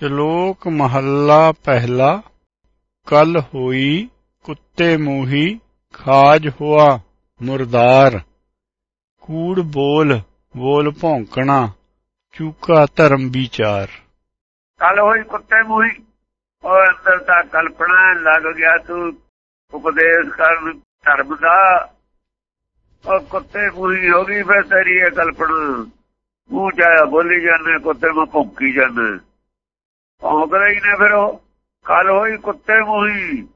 ਸ਼ਲੋਕ ਮਹੱਲਾ ਪਹਿਲਾ ਕਲ ਹੋਈ ਕੁੱਤੇ ਮੂਹੀ ਖਾਜ ਹੋਆ ਮੁਰਦਾਰ। ਕੂੜ ਬੋਲ ਬੋਲ ਭੌਂਕਣਾ, ਚੂਕਾ ਧਰਮ ਵਿਚਾਰ। ਕਲ ਹੋਈ ਕੁੱਤੇ ਮੂਹੀ ਉਹ ਅੰਦਰ ਤਾਂ ਕਲਪਨਾ ਲੱਗ ਗਿਆ ਤੂੰ। ਉਪਦੇਸ਼ ਕਰਨ ਧਰਮ ਦਾ ਉਹ ਕੁੱਤੇ ਮੂਹੀ ਹੋ ਗਈ ਫਿਰ ਤੇਰੀ ਇਹ ਕਲਪਨਾ। ਮੂੰਹ ਚਾਇਆ ਬੋਲੀ ਜਾਂਦੇ, ਕੁੱਤੇ ਨੂੰ ਭੌਂਕੀ ਜਾਂਦੇ। ਭੌਂਕ ਰਹੀ ਨੇ ਫਿਰ ਉਹ। ਕੱਲ ਹੋਈ ਕੁੱਤੇ ਮੂਹੀ।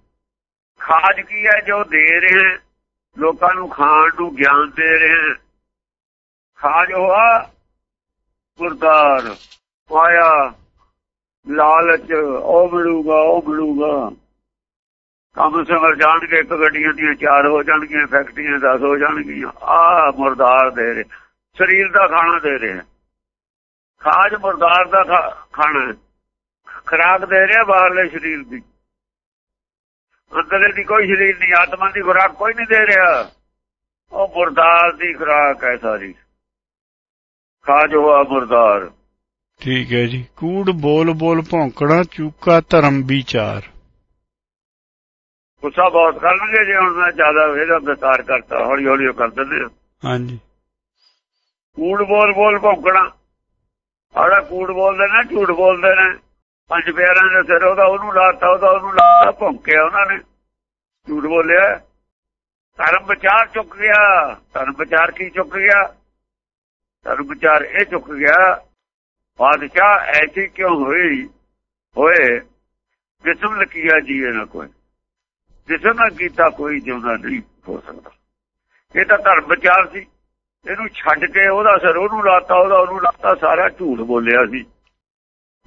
ਖਾਜ ਕੀ ਹੈ ਜੋ ਦੇ ਰਹੇ ਲੋਕਾਂ ਨੂੰ ਖਾਣ ਨੂੰ ਗਿਆਨ ਦੇ ਰਹੇ ਖਾਜ ਹੋਆ ਗੁਰਦਾਰ। ਪਾਇਆ ਲਾਲਚ, ਉਹ ਮਿਲੂਗਾ ਉਹ ਮਿਲੂਗਾ। ਕੰਮ ਸਮਰ ਜਾਣਗੇ, ਇੱਕ ਗੱਡੀਆਂ ਦੀਆਂ ਚਾਰ ਹੋ ਜਾਣਗੀਆਂ, ਫੈਕਟਰੀਆਂ 10 ਹੋ ਜਾਣਗੀਆਂ। ਆ ਮੁਰਦਾਰ ਦੇ ਰਹੇ। ਸਰੀਰ ਦਾ ਖਾਣਾ ਦੇ ਰਹੇ। ਖਾਜ ਮੁਰਦਾਰ ਦਾ ਖਾਣਾ ਖਰਾਕ ਦੇ ਰਿਹਾ ਬਾਹਰਲੇ ਸਰੀਰ ਦੀ। ਅੰਦਰਲੇ ਦੀ ਕੋਈ ਸਰੀਰ ਨਹੀਂ ਆਤਮਾ ਦੀ ਖੁਰਾਕ ਕੋਈ ਨਹੀਂ ਦੇ ਰਿਹਾ। ਉਹ ਮੁਰਦਾਰ ਦੀ ਖੁਰਾਕ ਹੈ ਸਾਰੀ। ਖਾਜ ਹੋਆ ਮੁਰਦਾਰ ਠੀਕ ਹੈ ਜੀ। ਕੂੜ ਬੋਲ ਬੋਲ ਭੌਂਕਣਾ ਚੂਕਾ ਧਰਮ ਵਿਚਾਰ। ਗੁੱਸਾ ਬਹੁਤ ਕਰਨਗੇ ਜੇ ਹੁਣ ਮੈਂ ਜ਼ਿਆਦਾ ਇਹਦਾ ਵਿਸਤਾਰ ਕਰਤਾ ਹੌਲੀ ਹੌਲੀ ਕਰ ਦਿੰਦੇ ਹਾਂਜੀ। ਕੂੜ ਬੋਲ ਬੋਲ ਭੌਂਕਣਾ। ਆੜਾ ਕੂੜ ਬੋਲਦੇ ਨੇ ਝੂਠ ਬੋਲਦੇ ਨੇ ਪੰਜ ਪਿਆਰਾਂ ਦੇ ਸਿਰ ਉਹਦਾ ਉਹਨੂੰ ਲਾਤਾ, ਉਹਦਾ ਉਹਨੂੰ ਲਾਤਾ, ਭੌਂਕਿਆ ਉਹਨਾਂ ਨੇ। ਝੂਠ ਬੋਲਿਆ। ਧਰਮ ਵਿਚਾਰ ਚੁੱਕ ਗਿਆ। ਧਰਮ ਵਿਚਾਰ ਕੀ ਚੁੱਕ ਗਿਆ? ਧਰਮ ਵਿਚਾਰ ਇਹ ਚੁੱਕ ਗਿਆ, ਬਾਦਸ਼ਾਹ ਐਸੀ ਕਿਉਂ ਹੋਈ? ਹੋਏ, ਜਿਸਮ ਲਕੀਆ ਜੀਏ ਨਾ ਕੋਈ। ਜਿਸਮ ਨਾ ਕੀਤਾ ਕੋਈ ਜਿਉਂਦਾ ਨਹੀਂ ਹੋ ਸਕਦਾ। ਇਹ ਤਾਂ ਧਰਮ ਵਿਚਾਰ ਸੀ। ਇਹਨੂੰ ਛੱਡ ਕੇ ਉਹਦਾ ਸਿਰ ਉਹਨੂੰ ਲਾਤਾ, ਉਹਦਾ ਉਹਨੂੰ ਲਾਤਾ, ਸਾਰਾ ਝੂਠ ਬੋਲਿਆ ਸੀ।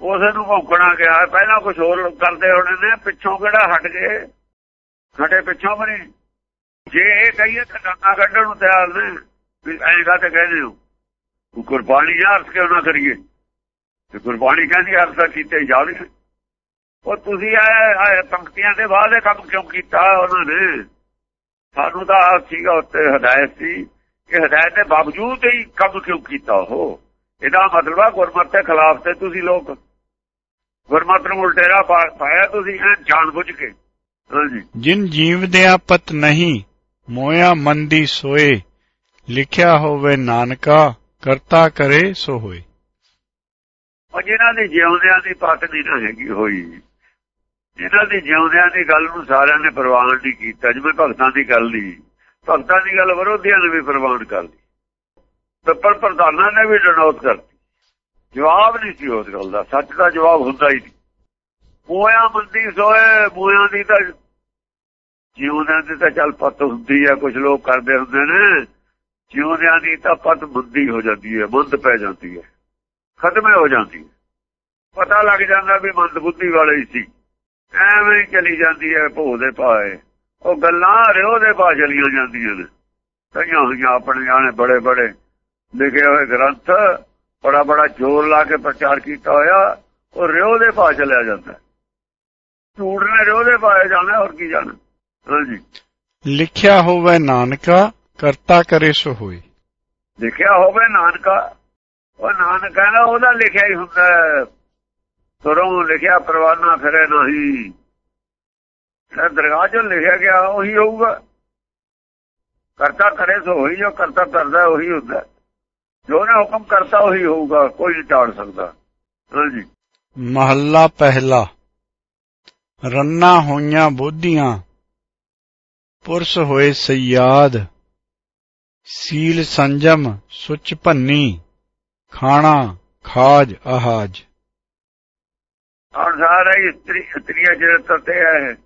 ਉਸੇ ਨੂੰ ਭੌਂਕਣਾ ਗਿਆ ਪਹਿਲਾਂ ਕੁਝ ਹੋਰ ਕਰਦੇ ਹੋਣੇ ਨੇ, ਪਿੱਛੋਂ ਕਿਹੜਾ ਹਟ ਗਏ ਹਟੇ ਪਿੱਛੋਂ ਬਣੇ ਜੇ ਇਹ ਕਹੀਏ ਤਾਂ ਗੰਗਾ ਕੱਢਣ ਨੂੰ ਤਿਆਰ ਨੇ। ਵੀ ਐਂ ਕਾਤੇ ਕਹਿੰਦੇ ਹੋ ਕੁਰਬਾਨੀ ਜਾਂ ਅਰਥ ਕਿਉਂ ਨਾ ਕਰੀਏ? ਤੇ ਕੁਰਬਾਨੀ ਕਹਿੰਦੀ ਅਰਥ ਕੀਤੇ ਜਾਵੇ ਉਹ ਤੁਸੀਂ ਆਏ ਪੰਕਤੀਆਂ ਦੇ ਬਾਅਦ ਇਹ ਕੰਮ ਕਿਉਂ ਕੀਤਾ ਉਹਨਾਂ ਨੇ? ਸਾਨੂੰ ਤਾਂ ਸੀਗਾ ਉੱਤੇ ਹਦਾਇਤ ਸੀ ਕਿ ਹਦਾਇਤ ਦੇ ਬਾਵਜੂਦ ਹੀ ਕੰਮ ਕਿਉਂ ਕੀਤਾ ਉਹ? ਇਹਦਾ ਮਤਲਬ ਆ ਗੁਰਮਤਿ ਦੇ ਖਿਲਾਫ ਤੇ ਤੁਸੀਂ ਲੋਕ ਗੁਰਮਤਿ ਨੂੰ ਉਲਟੇਰਾ ਪਾਇਆ ਤੁਸੀਂ ਇਹ ਜਾਣ ਬੁੱਝ ਕੇ। ਹਾਂਜੀ। ਜਿਨ ਜੀਵ ਦੇ ਆਪਤ ਨਹੀਂ ਮੋਇਆ ਮੰਦੀ ਸੋਏ ਲਿਖਿਆ ਹੋਵੇ ਨਾਨਕਾ ਕਰਤਾ ਕਰੇ ਸੋ ਹੋਏ। ਉਹ ਜਿਨ੍ਹਾਂ ਦੀ ਜਿਉਂਦਿਆਂ ਦੀ ਪਤ ਨਹੀਂ ਨਾ ਹੈਗੀ ਹੋਈ। ਜਿਨ੍ਹਾਂ ਦੀ ਜਿਉਂਦਿਆਂ ਦੀ ਗੱਲ ਨੂੰ ਸਾਰਿਆਂ ਨੇ ਪ੍ਰਵਾਨ ਨਹੀਂ ਕੀਤਾ ਜਿਵੇਂ ਭਗਤਾਂ ਦੀ ਗੱਲ ਦੀ ਭਗਤਾਂ ਦੀ ਗੱਲ ਵਿਰੋਧੀਆਂ ਨੇ ਵੀ ਪ੍ਰਵਾਨ ਕਰ ਲਈ। ਪੇਪਰ ਪ੍ਰਧਾਨਾਂ ਨੇ ਵੀ ਡਨੋਟ ਕਰਤੀ ਜਵਾਬ ਨਹੀਂ ਸੀ ਉਸ ਗੱਲ ਦਾ, ਸੱਚ ਦਾ ਜਵਾਬ ਹੁੰਦਾ ਹੀ ਨਹੀਂ। ਮੋਇਆ ਮੰਦੀ ਸੋਏ ਮੋਇਆ ਦੀ ਤਾਂ ਜਿਉਂਦਿਆਂ ਦੀ ਤਾਂ ਚੱਲ ਪਤ ਹੁੰਦੀ ਆ ਕੁਝ ਲੋਕ ਕਰਦੇ ਹੁੰਦੇ ਨੇ। ਜਿਉਂਦਿਆਂ ਦੀ ਤਾਂ ਪਤ ਬੁੱਧੀ ਹੋ ਜਾਂਦੀ ਹੈ ਬੰਦ ਪੈ ਜਾਂਦੀ ਹੈ ਖਤਮੇ ਹੋ ਜਾਂਦੀ ਹੈ ਪਤਾ ਲੱਗ ਜਾਂਦਾ ਵੀ ਮੰਦ ਬੁੱਧੀ ਵਾਲੇ ਹੀ ਸੀ। ਐਵੇਂ ਚਲੀ ਜਾਂਦੀ ਹੈ ਭੋ ਦੇ ਪਾਏ ਉਹ ਗੱਲਾਂ ਰਿਓ ਦੇ ਪਾ ਚਲੀਆਂ ਜਾਂਦੀਆਂ ਨੇ। ਕਈਆਂ ਹੋਈਆਂ ਆਪਣੇ ਜਾਣੇ ਬੜੇ ਬੜੇ ਲਿਖੇ ਹੋਏ ਗ੍ਰੰਥ ਬੜਾ ਬੜਾ ਜ਼ੋਰ ਲਾ ਕੇ ਪ੍ਰਚਾਰ ਕੀਤਾ ਹੋਇਆ ਉਹ ਰਿਓ ਦੇ ਪਾ ਚਲਿਆ ਜਾਂਦਾ ਝੂਠ ਨੇ ਰਿਓ ਦੇ ਪਾਏ ਜਾਣਾ ਹੋਰ ਕੀ ਜਾਣਾ? ਹਾਂਜੀ ਲਿਖਿਆ ਹੋਵੇ ਨਾਨਕਾ ਕਰਤਾ ਕਰੇ ਸੋ ਹੋਏ ਲਿਖਿਆ ਹੋਵੇ ਨਾਨਕਾ ਉਹ ਨਾਨਕ ਕਹਿੰਦਾ ਉਹਦਾ ਲਿਖਿਆ ਹੀ ਹੁੰਦਾ ਤੁਰੋਂ ਲਿਖਿਆ ਪਰਵਾਨਾ ਫਿਰੇ ਨਹੀਂ। ਇਹ ਦਰਗਾਹ 'ਚ ਲਿਖਿਆ ਗਿਆ ਉਹੀ ਹੋਊਗਾ। ਕਰਤਾ ਕਰੇ ਸੋ ਹੋਈ ਜੋ ਕਰਤਾ ਕਰਦਾ ਉਹੀ ਹੁੰਦਾ ਜੋ ਨੇ ਹੁਕਮ ਕਰਤਾ ਉਹੀ ਹੋਊਗਾ ਕੋਈ ਨਹੀਂ ਟਾੜ ਸਕਦਾ। ਹਾਂਜੀ ਮਹੱਲਾ ਪਹਿਲਾ। ਰੰਨਾ ਹੋਈਆਂ ਬੋਧੀਆਂ ਪੁਰਸ਼ ਹੋਏ ਸਯਾਦ ਸੀਲ ਸੰਜਮ ਸੁਚ ਭੰਨੀ ਖਾਣਾ ਖਾਜ ਆਹਾਜ। ਔਰ ਸਾਰਾ ਇਸਤਰੀ ਇਸਤਰੀਆ ਚਰਿੱਤਰ ਤੇ ਹੈ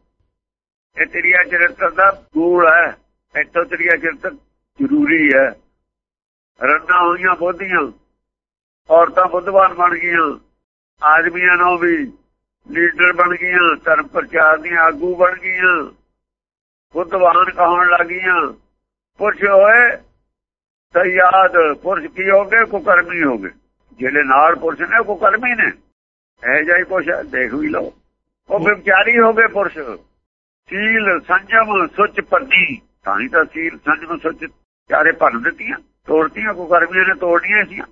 ਇਹ ਤ੍ਰਿਆ ਚਰਿੱਤਰ ਦਾ ਗੂੜ ਹੈ। ਇੱਥੋਂ ਤ੍ਰਿਆ ਚਰਿੱਤਰ ਜ਼ਰੂਰੀ ਹੈ। ਰੰਨਾ ਹੋਈਆਂ ਬੋਧੀਆਂ, ਔਰਤਾਂ ਬੁੱਧਵਾਨ ਬਣ ਗਈਆਂ, ਆਦਮੀਆਂ ਨੂੰ ਵੀ ਲੀਡਰ ਬਣ ਗਈਆਂ, ਧਰਮ ਪ੍ਰਚਾਰ ਦੀਆਂ ਆਗੂ ਬਣ ਗਈਆਂ, ਬੁੱਧਵਾਨ ਕਹਾਉਣ ਲੱਗੀਆਂ ਪੁਰਸ਼ ਹੋਏ ਤਾਂ ਯਾਦ, ਪੁਰਸ਼ ਕੀ ਹੋ ਗਏ? ਕੁਕਰਮੀ ਹੋ ਗਏ। ਜਿਹੜੇ ਨਾਲ ਪੁਰਸ਼ ਨੇ ਕੁਕਰਮੀ ਨੇ। ਇਹ ਜਾਈ ਕੁਛ ਦੇਖ ਵੀ ਲਓ। ਉਹ ਵਿਚਾਰੀ ਹੋਗੇ ਪੁਰਸ਼। ਸੀਲ, ਸੰਜਮ, ਸੁਚ ਪਤੀ ਤਾਂ ਹੀ ਤਾਂ ਸੀਲ, ਸੰਜਮ, ਸੁਚ ਚਾਰੇ ਭੰਨ ਦਿੱਤੀਆਂ। ਤੋੜਤੀਆਂ ਕੁਕਰਮੀਆਂ ਨੇ ਤੋੜਨੀਆਂ ਸੀ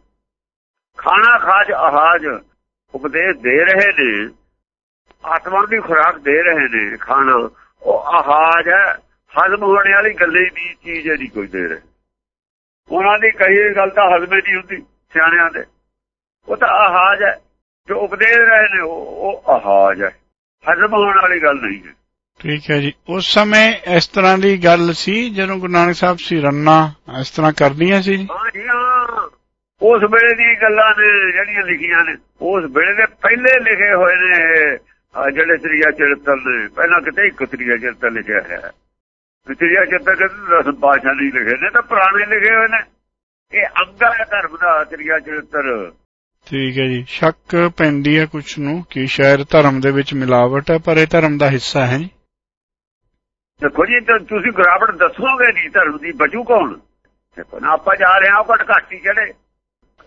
ਖਾਣਾ ਖਾਜ ਆਹਾਜ ਉਪਦੇਸ਼ ਦੇ ਰਹੇ ਨੇ, ਆਤਮਾ ਦੀ ਖੁਰਾਕ ਦੇ ਰਹੇ ਨੇ ਖਾਣਾ। ਉਹ ਆਹਾਜ ਹੈ, ਹਜ਼ਮ ਹੋਣ ਵਾਲੀ ਗੱਲੇ ਦੀ ਚੀਜ਼ ਹੈ, ਨਹੀਂ ਕੋਈ ਦੇ ਰਹੇ। ਉਹਨਾਂ ਦੀ ਕਹੀ ਗੱਲ ਤਾਂ ਹਜ਼ਮੇ ਨਹੀਂ ਹੁੰਦੀ ਸਿਆਣਿਆਂ ਦੇ। ਉਹ ਤਾਂ ਆਹਾਜ ਹੈ, ਜੋ ਉਪਦੇਸ਼ ਰਹੇ ਨੇ ਉਹ ਆਹਾਜ ਹੈ। ਹਜ਼ਮ ਹੋਣ ਵਾਲੀ ਗੱਲ ਨਹੀਂ ਹੈ। ਠੀਕ ਹੈ ਜੀ। ਉਸ ਸਮੇਂ ਇਸ ਤਰ੍ਹਾਂ ਦੀ ਗੱਲ ਸੀ ਜਦੋਂ ਗੁਰੂ ਨਾਨਕ ਸਾਹਿਬ ਸੀ ਰੰਨਾ ਇਸ ਤਰ੍ਹਾਂ ਕਰਦੀਆਂ ਸੀ ਹਾਂ ਜੀ ਹਾਂ। ਉਸ ਵੇਲੇ ਦੀ ਗੱਲਾਂ ਨੇ ਜਿਹੜੀਆਂ ਲਿਖੀਆਂ ਨੇ ਉਸ ਵੇਲੇ ਦੇ ਪਹਿਲੇ ਲਿਖੇ ਹੋਏ ਨੇ ਜਿਹੜੇ ਤ੍ਰਿਆ ਚਰਿਤਰ ਨੇ। ਪਹਿਲਾਂ ਕਿਤੇ ਇੱਕ ਤ੍ਰਿਆ ਚਰਿਤਰ ਲਿਖਿਆ ਹੈ। ਤ੍ਰਿਆ ਚਰਿਤਰ ਕਿਤੇ ਦਸ ਪਾਸ਼ਾ ਨਹੀਂ ਲਿਖੇ ਨੇ ਤਾਂ ਪੁਰਾਣੇ ਲਿਖੇ ਹੋਏ ਨੇ। ਇਹ ਅੰਗਾ ਧਰਮ ਦਾ ਤ੍ਰਿਆ ਚਰਿਤਰ ਠੀਕ ਹੈ ਜੀ। ਸ਼ੱਕ ਪੈਂਦੀ ਹੈ ਕੁਝ ਨੂੰ ਕਿ ਸ਼ਾਇਦ ਧਰਮ ਦੇ ਵਿੱਚ ਮਿਲਾਵਟ ਹੈ ਪਰ ਇਹ ਧਰਮ ਦਾ ਹਿੱਸਾ ਹੈ ਜੀ। ਦੇਖੋ ਜੀ ਤੁਸੀਂ ਗਰਾਵਟ ਦੱਸੋਗੇ ਨਹੀਂ ਧਰਮ ਦੀ, ਬਚੂ ਕੌਣ? ਦੇਖੋ ਨਾ ਆਪਾਂ ਜਾ ਰਹੇ ਹਾਂ ਘਟ ਘਾਟੀ ਚੜੇ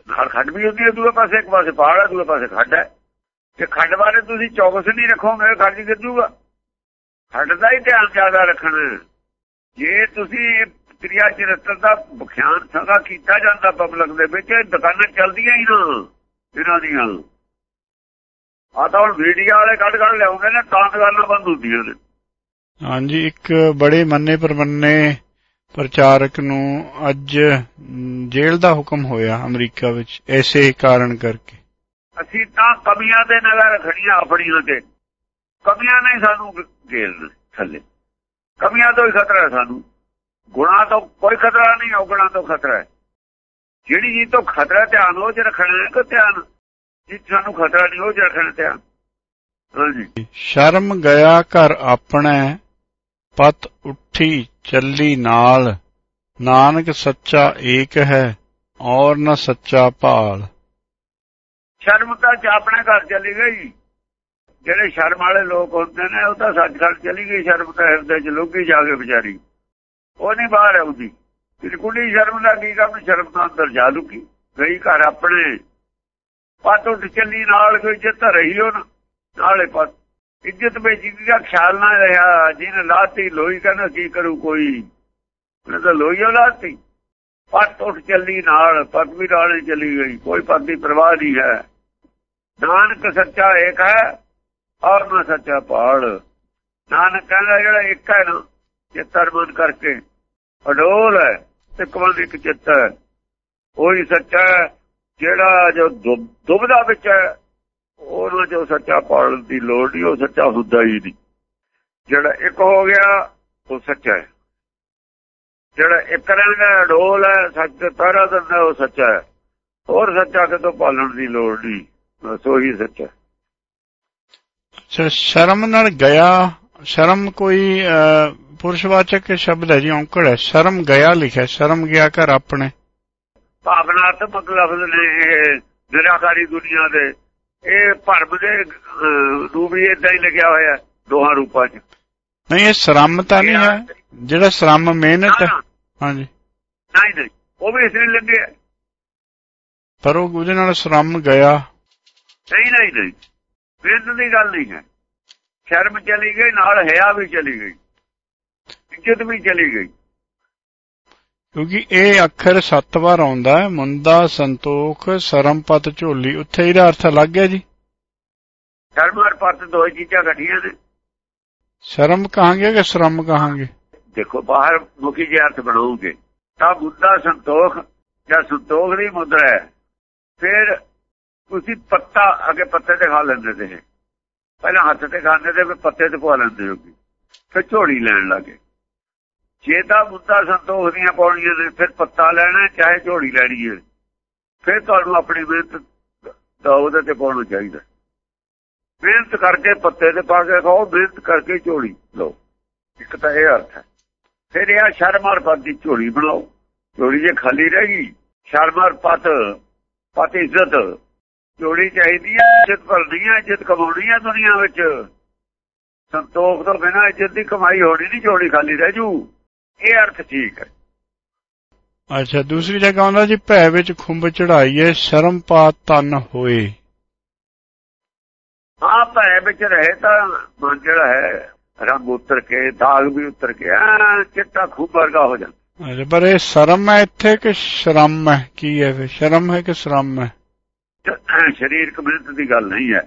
ਨਾਲ ਖੱਡ ਵੀ ਹੁੰਦੀ ਹੈ, ਦੂਏ ਪਾਸੇ ਇੱਕ ਪਾਸੇ ਪਹਾੜ ਹੈ, ਦੂਏ ਪਾਸੇ ਖੱਡ ਹੈ। ਤੇ ਖੱਡ ਬਾਰੇ ਤੁਸੀਂ ਚੌਕਸ ਨਹੀਂ ਰੱਖੋਗੇ, ਖੱਡ ਹੀ ਗਿਰਜੂਗਾ ਖੱਡ ਦਾ ਹੀ ਧਿਆਨ ਜ਼ਿਆਦਾ ਰੱਖਣਾ ਜੇ ਤੁਸੀਂ ਕਿਰਿਆ ਚਰਿੱਤਰ ਦਾ ਵਿਖਿਆਨ ਸੰਗਾ ਕੀਤਾ ਜਾਂਦਾ ਪਬਲਿਕ ਦੇ ਵਿੱਚ, ਦੁਕਾਨਾਂ ਚੱਲਦੀਆਂ ਹੀ ਨਾ, ਇਹਨਾਂ ਦੀਆਂ। ਆ ਤਾਂ ਹੁਣ ਵੀਡੀਓ ਵਾਲੇ ਕੱਢ ਕੱਢ ਲਿਆਉਂਦੇ ਨੇ, ਤਾਂ ਦੁਕਾਨਾਂ ਬੰਦ ਹੁੰਦੀਆਂ ਨੇ। ਹਾਂਜੀ ਇੱਕ ਬੜੇ ਮੰਨੇ ਪਰਮੰਨੇ ਪ੍ਰਚਾਰਕ ਨੂੰ ਅੱਜ ਜੇਲ੍ਹ ਦਾ ਹੁਕਮ ਹੋਇਆ ਅਮਰੀਕਾ ਵਿੱਚ ਐਸੇ ਕਾਰਨ ਕਰਕੇ। ਅਸੀਂ ਤਾਂ ਕਮੀਆਂ ਦੇ ਨਜ਼ਰ ਰੱਖਣੀਆਂ ਆਪਣੀਆਂ ਤੇ ਕਮੀਆਂ ਨਹੀਂ ਸਾਨੂੰ ਗੇਲ ਥੱਲੇ। ਕਮੀਆਂ ਤੋਂ ਹੀ ਖਤਰਾ ਸਾਨੂੰ। ਗੁਣਾ ਤੋਂ ਕੋਈ ਖਤਰਾ ਨਹੀਂ ਔਗਣਾ ਤੋਂ ਖਤਰਾ ਹੈ। ਜਿਹੜੀ ਜੀ ਤੋਂ ਖਤਰਾ ਧਿਆਨ ਉਹ ਚ ਰੱਖਣਾ ਹੈ ਕਿ ਧਿਆਨ। ਜੀ ਸਾਨੂੰ ਖਤਰਾ ਨਹੀਂ ਉਹ ਚ ਰੱਖਣਾ ਧਿਆਨ। ਹਾਂਜੀ। ਸ਼ਰਮ ਗਿਆ ਘਰ ਆਪਣਾ ਪਤ ਉੱਠੀ ਚੱਲੀ ਨਾਲ, ਨਾਨਕ ਸੱਚਾ ਏਕ ਹੈ ਔਰ ਨਾ ਸੱਚਾ ਭਾਲ। ਸ਼ਰਮ ਤਾਂ ਆਪਣੇ ਘਰ ਚਲੀ ਗਈ। ਜਿਹੜੇ ਸ਼ਰਮ ਵਾਲੇ ਲੋਕ ਹੁੰਦੇ ਨੇ, ਉਹ ਤਾਂ ਸੱਚ ਘਰ ਚਲੀ ਗਈ ਸ਼ਰਮ ਤਾਂ ਹਿਰਦੇ ਚ ਲੋਕੀ ਜਾ ਕੇ ਵਿਚਾਰੀ। ਉਹ ਨਹੀਂ ਬਾਹਰ ਆਉਂਦੀ। ਬਿਲਕੁਲ ਹੀ ਸ਼ਰਮ ਦਾ ਕੀ ਕੰਮ? ਸ਼ਰਮ ਤਾਂ ਅੰਦਰ ਜਾ ਲੁਕੀ। ਗਈ ਘਰ ਆਪਣੇ। ਪਤ ਉੱਠ ਚੱਲੀ ਨਾਲ, ਕੋਈ ਜਿੱਤ ਰਹੀ ਉਹ ਨਾਲੇ ਪਤ। ਇੱਜ਼ਤ ਵਿੱਚ ਦਾ ਖਿਆਲ ਨਾ ਰਿਹਾ, ਜਿਹਨੇ ਲਾਤੀ ਲੋਈ ਕਹਿੰਦਾ ਕੀ ਕਰੂ ਕੋਈ? ਉਹਨੇ ਤਾਂ ਲੋਈ ਲਾਤੀ। ਪੱਟ ਉੱਠ ਚੱਲੀ ਨਾਲ, ਪੱਟ ਵੀ ਨਾਲ ਚਲੀ ਗਈ। ਕੋਈ ਪੱਤ ਦੀ ਪਰਵਾਹ ਨਹੀਂ ਹੈ। ਨਾਨਕ ਸੱਚਾ ਏਕ ਹੈ ਔਰ ਨਾ ਸੱਚਾ ਪਾੜ ਨਾਨਕ ਕਹਿੰਦਾ ਜਿਹੜਾ ਇੱਕ ਹੈ ਨਾ, ਚਿੱਤਰ ਮਨ ਕਰਕੇ। ਅਡੋਲ ਹੈ, ਇੱਕ ਮਨ ਇੱਕ ਚਿੱਤ ਹੈ। ਉਹੀ ਸੱਚਾ ਜਿਹੜਾ ਜੋ ਦੁਬਦਾ ਵਿੱਚ ਹੈ ਉਹਨਾਂ ਜੋ ਸੱਚਾ ਪਾਲਣ ਦੀ ਲੋੜ ਨਹੀਂ ਉਹ ਸੱਚਾ ਹੁੰਦਾ ਹੀ ਨਹੀਂ। ਜਿਹੜਾ ਇੱਕ ਹੋ ਗਿਆ ਉਹ ਸੱਚਾ ਹੈ। ਜਿਹੜਾ ਇੱਕ ਰਹਿੰਦਾ ਢੋਲ ਹੈ ਸੱਚ ਤਾਰਾ ਦਿੰਦਾ ਉਹ ਸੱਚਾ ਹੈ। ਹੋਰ ਸੱਚਾ ਕਿਤੋਂ ਪਾਲਣ ਦੀ ਲੋੜ ਨਹੀਂ ਸੋ ਹੀ। ਸੱਚਾ ਸ਼ਰਮ ਨਾਲ ਗਿਆ ਸ਼ਰਮ ਕੋਈ ਪੁਰਸ਼ਵਾਚਕ ਸ਼ਬਦ ਹੈ ਜੀ ਔਂਕੜ ਹੈ। ਸ਼ਰਮ ਗਿਆ ਲਿਖਿਆ ਸ਼ਰਮ ਗਿਆ ਘਰ ਆਪਣੇ। ਭਾਵਨਾਤਮਕ ਲਫ਼ਜ਼ ਨੇ ਨਿਰਾਕਾਰੀ ਦੁਨੀਆ ਦੇ। ਇਹ ਭਰਮ ਦੇ ਨੂੰ ਵੀ ਇਦਾਂ ਹੀ ਲਿਖਿਆ ਹੋਇਆ ਦੋਹਾਂ ਰੂਪਾਂ 'ਚ। ਨਹੀਂ ਇਹ ਸ਼ਰਮ ਤਾਂ ਨਹੀਂ ਹੈ। ਜਿਹੜਾ ਸ਼ਰਮ ਮਿਹਨਤ ਹਾਂਜੀ। ਨਹੀਂ ਨਹੀਂ ਉਹ ਵੀ ਇਸ ਲਈ ਲੱਗਿਆ ਪਰ ਉਹ ਉਹਦੇ ਨਾਲ ਸ਼ਰਮ ਗਿਆ। ਨਹੀਂ ਨਹੀਂ ਨਹੀਂ ਮਿਹਨਤ ਦੀ ਗੱਲ ਨਹੀਂ ਹੈ। ਸ਼ਰਮ ਚਲੀ ਗਈ ਨਾਲ ਹਿਆ ਵੀ ਚਲੀ ਗਈ। ਇੱਜ਼ਤ ਵੀ ਚਲੀ ਗਈ। ਕਿਉਂਕਿ ਇਹ ਅੱਖਰ ਸੱਤ ਵਾਰ ਆਉਂਦਾ ਹੈ। ਮੁੰਦਾ ਸੰਤੋਖ ਸਰਮਪਤ ਝੋਲੀ। ਉੱਥੇ ਇਹਦਾ ਅਰਥ ਲੱਗ ਗਿਆ ਜੀ। ਸ਼ਰਮ ਔਰ ਪਤ ਦੋ ਚੀਜ਼ਾਂ ਇਕੱਠੀਆਂ ਨੇ। ਸ਼ਰਮ ਕਹਾਂਗੇ ਕਿ ਸ਼ਰਮ ਕਹਾਂਗੇ? ਦੇਖੋ ਬਾਹਰ ਮੁਖੀ ਜੇ ਅਰਥ ਬਣਾਉਂਗੇ ਤਾਂ ਮੁੰਦਾ ਸੰਤੋਖ ਜਾਂ ਸੰਤੋਖ ਦੀ ਮੁਦਰਾ ਹੈ। ਫਿਰ ਤੁਸੀਂ ਪੱਤਾ ਅਗੇ ਪੱਤੇ ਤੇ ਖਾ ਲੈਂਦੇ ਤੇ ਪਹਿਲਾਂ ਹੱਥ ਤੇ ਖਾਂਦੇ ਤੇ ਫਿਰ ਪੱਤੇ ਤੇ ਪਾ ਲੈਂਦੇ ਹੋਗੇ। ਫਿਰ ਝੋੜੀ ਲੈਣ ਲੱਗੇ। ਜੇ ਤਾਂ ਮੁੱਦਾ ਸੰਤੋਖ ਦੀਆਂ ਪੌੜੀਆਂ ਨੇ ਫਿਰ ਪੱਤਾ ਲੈਣਾ ਚਾਹੇ ਝੋੜੀ ਲੈਣੀ ਹੈ, ਫਿਰ ਤੁਹਾਨੂੰ ਆਪਣੀ ਮਿਹਨਤ ਦਾ ਉਹਦੇ ਤੇ ਪਾਉਣਾ ਚਾਹੀਦਾ ਮਿਹਨਤ ਕਰਕੇ ਪੱਤੇ ਤੇ ਪਾ ਕੇ ਖਾਓ, ਮਿਹਨਤ ਕਰਕੇ ਝੋੜੀ ਲਓ। ਇੱਕ ਤਾਂ ਇਹ ਅਰਥ ਹੈ। ਫਿਰ ਇਹ ਸ਼ਰਮ ਔਰ ਪਤ ਦੀ ਝੋਲੀ ਬਣਾਓ। ਝੋਲੀ ਜੇ ਖਾਲੀ ਰਹਿ ਗਈ ਸ਼ਰਮਾਰ ਪਤ ਪਤ ਇੱਜ਼ਤ। ਝੋਲੀ ਚਾਹੀਦੀ ਹੈ, ਇੱਜ਼ਤ ਭਰਨੀ ਹੈ, ਇੱਜ਼ਤ ਕਮਾਉਣੀ ਹੈ ਦੁਨੀਆ ਵਿੱਚ। ਸੰਤੋਖ ਤੋਂ ਬਿਨਾਂ ਇੱਜ਼ਤ ਦੀ ਕਮਾਈ ਹੋਣੀ ਨਹੀਂ, ਝੋਲੀ ਖਾਲੀ ਰਹਿ ਜੂ। ਇਹ ਅਰਥ ਠੀਕ ਹੈ। ਅੱਛਾ ਦੂਸਰੀ ਜਗ੍ਹਾ ਆਉਂਦਾ ਜੀ ਭੈ ਵਿੱਚ ਖੁੰਬ ਚੜਾਈਏ ਸ਼ਰਮ ਪਾਤ ਤਨ ਹੋਏ। ਹਾਂ ਭੈ ਵਿੱਚ ਰਹੇ ਤਾਂ ਮਨ ਜਿਹੜਾ ਹੈ ਰੰਗ ਉਤਰ ਕੇ ਦਾਗ ਵੀ ਉਤਰ ਕੇ ਆ ਚਿੱਟਾ ਖੂਬ ਵਰਗਾ ਹੋ ਜਾਂਦਾ। ਅੱਛਾ ਪਰ ਇਹ ਸ਼ਰਮ ਹੈ ਇੱਥੇ ਕਿ ਸ਼ਰਮ ਹੈ? ਕੀ ਹੈ ਫਿਰ? ਸ਼ਰਮ ਹੈ ਕਿ ਸ਼ਰਮ ਹੈ? ਸਰੀਰਕ ਮਿਹਨਤ ਦੀ ਗੱਲ ਨਹੀਂ ਹੈ।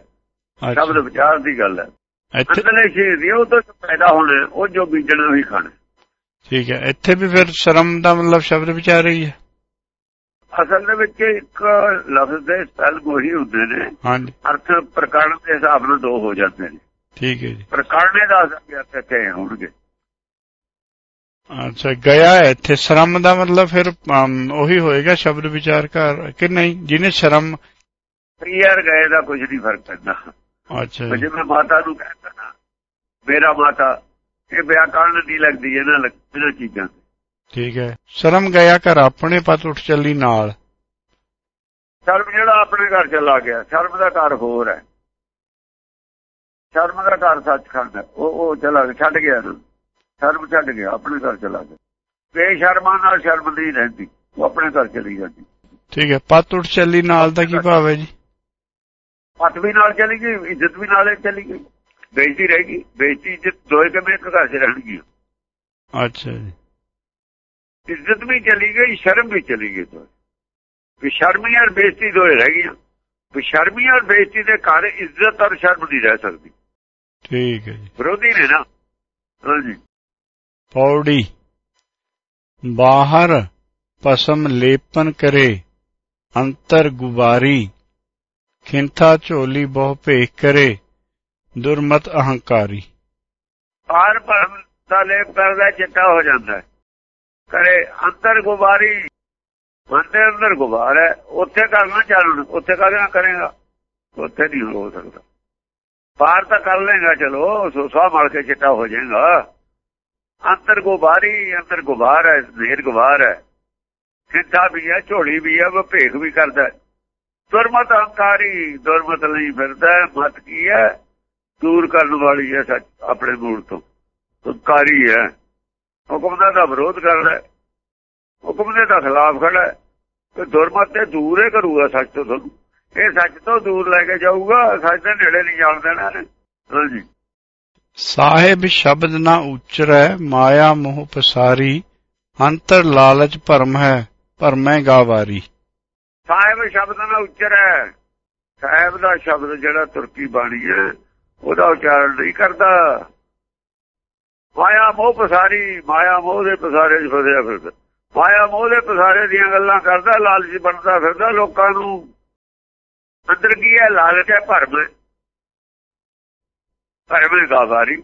ਸ਼ਬਦ ਵਿਚਾਰ ਦੀ ਗੱਲ ਹੈ। ਇੱਥੇ ਅੰਦਰਲੇ ਸ਼ਰੀਰ ਦੀ ਉਹ ਤੋਂ ਪੈਦਾ ਹੋਣਾ ਉਹ ਜੋ ਬੀਜਣਾ ਵੀ ਖਾਣਾ। ਠੀਕ ਹੈ। ਇੱਥੇ ਵੀ ਫਿਰ ਸ਼ਰਮ ਦਾ ਮਤਲਬ ਸ਼ਬਦ ਵਿਚਾਰ ਹੀ ਹੈ। ਅਸਲ ਦੇ ਵਿੱਚ ਇੱਕ ਲਫ਼ਜ਼ ਦੇ ਸਪੈਲ ਉਹੀ ਹੁੰਦੇ ਨੇ। ਹਾਂਜੀ। ਅਰਥ ਪ੍ਰਕਰਣ ਦੇ ਹਿਸਾਬ ਨਾਲ ਦੋ ਹੋ ਜਾਂਦੇ ਨੇ। ਠੀਕ ਹੈ ਜੀ। ਪ੍ਰਕਰਣੇ ਦਾ ਅਰਥ ਇੱਥੇ ਹੋਣਗੇ। ਅੱਛਾ ਗਿਆ ਇੱਥੇ ਸ਼ਰਮ ਦਾ ਮਤਲਬ ਫਿਰ ਉਹੀ ਹੋਏਗਾ ਸ਼ਬਦ ਵਿਚਾਰ ਕਰ ਕਿ ਨਹੀਂ? ਜਿਹਨੇ ਸ਼ਰਮ ਪ੍ਰੀਅਰ ਗਏ ਦਾ ਕੁਝ ਨਹੀਂ ਫ਼ਰਕ ਪੈਂਦਾ। ਅੱਛਾ ਜੀ। ਜਿਵੇਂ ਮਾਤਾ ਨੂੰ ਕਹਿੰਦਾ ਮੇਰਾ ਮਾਤਾ ਇਹ ਵਿਆਕਰਨ ਦੀ ਲੱਗਦੀ ਹੈ ਨਾ ਇਹਨਾਂ ਚੀਜ਼ਾਂ ਤੇ। ਠੀਕ ਹੈ। ਸ਼ਰਮ ਗਿਆ ਕਰ ਆਪਣੇ ਪਤ ਉੱਠ ਚੱਲੀ ਨਾਲ। ਸ਼ਰਮ ਜਿਹੜਾ ਆਪਣੇ ਘਰ ਚਲਾ ਗਿਆ ਸ਼ਰਮ ਦਾ ਘਰ ਹੋਰ ਹੈ। ਸ਼ਰਮ ਦਾ ਘਰ ਸੱਚਖੰਡ ਹੈ। ਉਹ ਉਹ ਚਲਾ ਗਿਆ ਛੱਡ ਗਿਆ ਸ਼ਰਮ ਛੱਡ ਗਿਆ ਆਪਣੇ ਘਰ ਚਲਾ ਗਿਆ। ਬੇਸ਼ਰਮਾਂ ਨਾਲ ਸ਼ਰਮ ਨਹੀਂ ਰਹਿੰਦੀ। ਉਹ ਆਪਣੇ ਘਰ ਚਲੀ ਜਾਂਦੀ। ਠੀਕ ਹੈ। ਪਤ ਉੱਠ ਚੱਲੀ ਨਾਲ ਦਾ ਕੀ ਭਾਵ ਹੈ ਜੀ? ਪਤ ਵੀ ਨਾਲ ਚਲੀ ਗਈ ਇੱਜ਼ਤ ਵੀ ਨਾਲੇ ਚਲੀ ਗਈ। ਬੇਇੱਜ਼ਤੀ ਰਹਿ ਗਈ ਬੇਇੱਜ਼ਤੀ ਇੱਜ਼ਤ ਦੋਏ ਕਿਵੇਂ ਇੱਕ ਘਰ 'ਚ ਰਹਿਣਗੀ ਅੱਛਾ ਜੀ। ਇੱਜ਼ਤ ਵੀ ਚਲੀ ਗਈ ਸ਼ਰਮ ਵੀ ਚਲੀ ਗਈ ਦੋਏ। ਵੀ ਸ਼ਰਮੀ ਔਰ ਬੇਇੱਜ਼ਤੀ ਦੋਏ ਰਹਿ ਗਈਆਂ। ਵੀ ਸ਼ਰਮੀ ਔਰ ਬੇਇੱਜ਼ਤੀ ਦੇ ਘਰ ਇੱਜ਼ਤ ਔਰ ਸ਼ਰਮ ਨਹੀਂ ਰਹਿ ਸਕਦੀ। ਠੀਕ ਹੈ ਜੀ। ਵਿਰੋਧੀ ਨੇ ਨਾ। ਹਾਂਜੀ। ਪੌੜੀ। ਬਾਹਰ ਪਸਮ ਲੇਪਨ ਕਰੇ ਅੰਤਰ ਗੁਬਾਰੀ। ਖਿੰਥਾ ਝੋਲੀ ਬਹੁ ਭੇਖ ਕਰੇ। ਦੁਰਮਤ ਅਹੰਕਾਰੀ। ਬਾਹਰ ਭਰਮ ਦਾ ਲੇਪ ਕਰਦਾ, ਚਿੱਟਾ ਹੋ ਜਾਂਦਾ ਕਰੇ ਅੰਦਰ ਗੁਬਾਰੀ ਮਨ ਦੇ ਅੰਦਰ ਗੁਬਾਰ ਹੈ। ਉੱਥੇ ਕਰਨਾ ਚਾਲਣ, ਉੱਥੇ ਕਰਨਾ ਕਰੇਗਾ? ਉੱਥੇ ਨਹੀਂ ਹੋ ਸਕਦਾ। ਬਾਹਰ ਤਾਂ ਕਰ ਲੇਗਾ ਚਲੋ ਸੋਸਾ ਮਲ ਕੇ ਚਿੱਟਾ ਹੋ ਜਾਏਗਾ। ਅੰਦਰ ਗੁਬਾਰੀ, ਅੰਦਰ ਗੁਬਾਰ ਹੈ ਢੇਰ ਗੁਬਾਰ ਹੈ। ਸਿੱਧਾ ਵੀ ਹੈ, ਝੋਲੀ ਵੀ ਹੈ, ਉਹ ਭੇਖ ਵੀ ਕਰਦਾ ਦੁਰਮਤ ਅਹੰਕਾਰੀ, ਦੁਰਮਤ ਲਈ ਫਿਰਦਾ ਮਤ ਕੀ ਹੈ? ਦੂਰ ਕਰਨ ਵਾਲੀ ਹੈ ਸੱਚ ਆਪਣੇ ਮੂਲ ਤੋਂ। ਹੰਕਾਰੀ ਹੈ। ਹੁਕਮ ਦਾ ਤਾਂ ਵਿਰੋਧ ਕਰਦਾ ਹੈ। ਹੁਕਮ ਦੇ ਤਾਂ ਖਿਲਾਫ ਖੜਾ ਹੈ। ਤੇ ਦੁਰਮਤ ਤੇ ਦੂਰ ਹੀ ਕਰੂਗਾ ਸੱਚ ਤੋਂ ਤੁਹਾਨੂੰ। ਇਹ ਸੱਚ ਤੋਂ ਦੂਰ ਲੈ ਕੇ ਜਾਊਗਾ ਸੱਚ ਦੇ ਨੇੜੇ ਨਹੀਂ ਜਾਣ ਦੇਣਾ ਨੇ ਹਾਂਜੀ ਸਾਹਿਬ ਸ਼ਬਦ ਨਾ ਉਚਰੈ ਮਾਇਆ ਮੋਹ ਪਸਾਰੀ ਅੰਤਰ ਲਾਲਚ ਭਰਮ ਹੈ ਭਰਮੈ ਗਾਵਾਰੀ ਸਾਹਿਬ ਸ਼ਬਦ ਨਾਲ ਉਚਰ। ਸਾਹਿਬ ਦਾ ਸ਼ਬਦ ਜਿਹੜਾ ਤੁਰਕੀ ਬਾਣੀ ਹੈ ਉਹਦਾ ਉਚਾਰਨ ਨਹੀਂ ਕਰਦਾ। ਮਾਇਆ ਮੋਹ ਪਸਾਰੀ, ਮਾਇਆ ਮੋਹ ਦੇ ਪਸਾਰੇ 'ਚ ਫਸਿਆ ਫਿਰਦਾ। ਮਾਇਆ ਮੋਹ ਦੇ ਪਸਾਰੇ ਦੀਆਂ ਗੱਲਾਂ ਕਰਦਾ, ਲਾਲਚ ਬਣਦਾ ਫਿਰਦਾ ਲੋਕਾਂ ਨੂੰ। ਅੰਦਰ ਕੀ ਹੈ? ਲਾਲਚ ਹੈ ਭਰਮ। ਹੈ ਭਰਮ ਹੈ ਗਾਵਾਰੀ।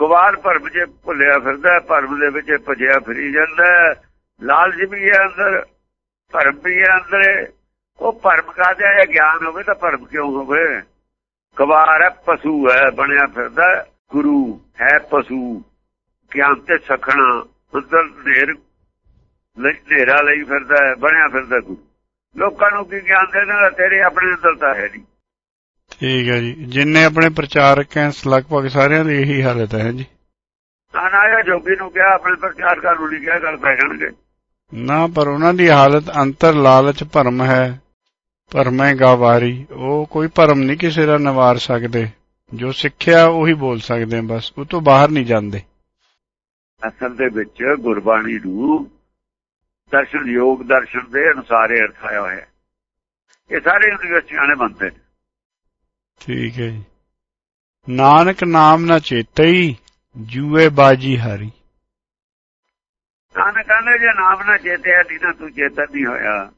ਗਵਾਰ ਭਰਮ 'ਚ ਭੁੱਲਿਆ ਫਿਰਦਾ, ਭਰਮ ਦੇ ਵਿੱਚ ਭਜਿਆ ਫਿਰੀ ਜਾਂਦਾ। ਲਾਲਚ ਵੀ ਹੈ ਅੰਦਰ, ਭਰਮ ਵੀ ਹੈ ਅੰਦਰ। ਉਹ ਭਰਮ ਕਾਹਦਾ ਹੈ ਗਿਆਨ ਹੋਵੇ ਤਾਂ ਭਰਮ ਕਿਉਂ ਹੋਵੇ? ਗਵਾਰ ਹੈ ਪਸ਼ੂ ਹੈ ਬਣਿਆ ਫਿਰਦਾ ਗੁਰੂ ਹੈ ਪਸ਼ੂ। ਗਿਆਨ ਤੇ ਸਖਣਾ ਅੰਦਰ ਢੇਰ ਨੇਰਾ ਲਈ ਫਿਰਦਾ ਹੈ ਬਣਿਆ ਫਿਰਦਾ ਗੁਰੂ। ਲੋਕਾਂ ਨੂੰ ਕੀ ਗਿਆਨ ਦੇਣਾ ਤੇਰੇ ਆਪਣੇ ਅੰਦਰ ਤਾਂ ਹੈ ਨਹੀਂ। ਠੀਕ ਹੈ ਜੀ। ਜਿੰਨੇ ਆਪਣੇ ਪ੍ਰਚਾਰਕ ਹੈ ਲਗਭਗ ਸਾਰਿਆਂ ਦੀ ਇਹੀ ਹਾਲਤ ਹੈ ਜੀ। ਆਨਾਇਆ ਜੋਗੀ ਨੂੰ ਕਿਹਾ ਆਪਣੇ ਪ੍ਰਚਾਰ ਕਰਨ ਨੂੰ ਕਿਹਾ ਗੱਲ ਪੈ ਜਾਣਗੇ। ਨਾ ਪਰ ਉਹਨਾਂ ਦੀ ਹਾਲਤ ਅੰਤਰ ਲਾਲਚ ਭਰਮ ਹੈ। ਭਰਮੈ ਗਾਵਾਰੀ ਉਹ ਕੋਈ ਭਰਮ ਨਹੀਂ ਕਿਸੇ ਦਾ ਨਿਵਾਰ ਸਕਦੇ। ਜੋ ਸਿੱਖਿਆ ਉਹੀ ਬੋਲ ਸਕਦੇ ਆ ਬਸ ਉਹ ਤੋਂ ਬਾਹਰ ਨਹੀਂ ਜਾਂਦੇ। ਅਸਲ ਦੇ ਵਿੱਚ ਗੁਰਬਾਣੀ ਨੂੰ ਦਰਸ਼ਨ ਯੋਗ ਦਰਸ਼ਨ ਦੇ ਅਨੁਸਾਰ ਹੀ ਅਰਥਾਇਆ ਹੋਇਆ ਇਹ ਸਾਰੇ ਯੂਨੀਵਰਸਿਟੀਆਂ ਨੇ ਬੰਦੇ ਨੇ। ਠੀਕ ਹੈ ਜੀ। ਨਾਨਕ ਨਾਮ ਨਾ ਚੇਤਈ ਜੂਏ ਬਾਜੀ ਹਾਰੀ। ਨਾਨਕ ਕਹਿੰਦੇ ਜੇ ਨਾਮ ਨਾ ਚੇਤਿਆ ਦੀ ਨਾ ਤੂੰ ਚੇਤਨ ਨਹੀਂ ਹੋਇਆ।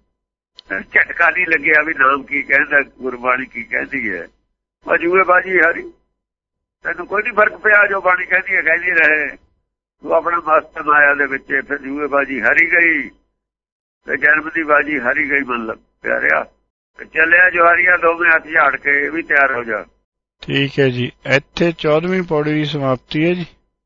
ਝਟਕਾ ਨਹੀਂ ਲੱਗਿਆ ਵੀ ਨਾਮ ਕੀ ਕਹਿੰਦਾ, ਗੁਰਬਾਣੀ ਕੀ ਕਹਿੰਦੀ ਹੈ। ਅਜੂਏ ਬਾਜੀ ਹਰੀ, ਤੈਨੂੰ ਕੋਈ ਨਹੀਂ ਫ਼ਰਕ ਪਿਆ ਜੋ ਬਾਣੀ ਕਹਿੰਦੀ ਹੈ, ਕਹਿੰਦੀ ਰਹੇ। ਤੂੰ ਆਪਣਾ ਮਸਤ ਮਾਇਆ ਦੇ ਵਿੱਚ ਫਿਰ ਜੂਏ ਬਾਜੀ ਹਰੀ ਗਈ। ਤੇ ਜਨਮ ਦੀ ਬਾਜੀ ਹਰੀ ਗਈ ਮੰਨ ਲ, ਪਿਆਰਿਆ। ਤੇ ਚੱਲਿਆ ਜਵਾਰੀਆ ਦੋਵੇਂ ਹੱਥ ਝਾੜ ਕੇ, ਇਹ ਵੀ ਤਿਆਰ ਹੋ ਜਾ। ਠੀਕ ਹੈ ਜੀ, ਇੱਥੇ 14ਵੀਂ ਪੌੜੀ ਦੀ ਸਮਾਪਤੀ ਹੈ ਜੀ।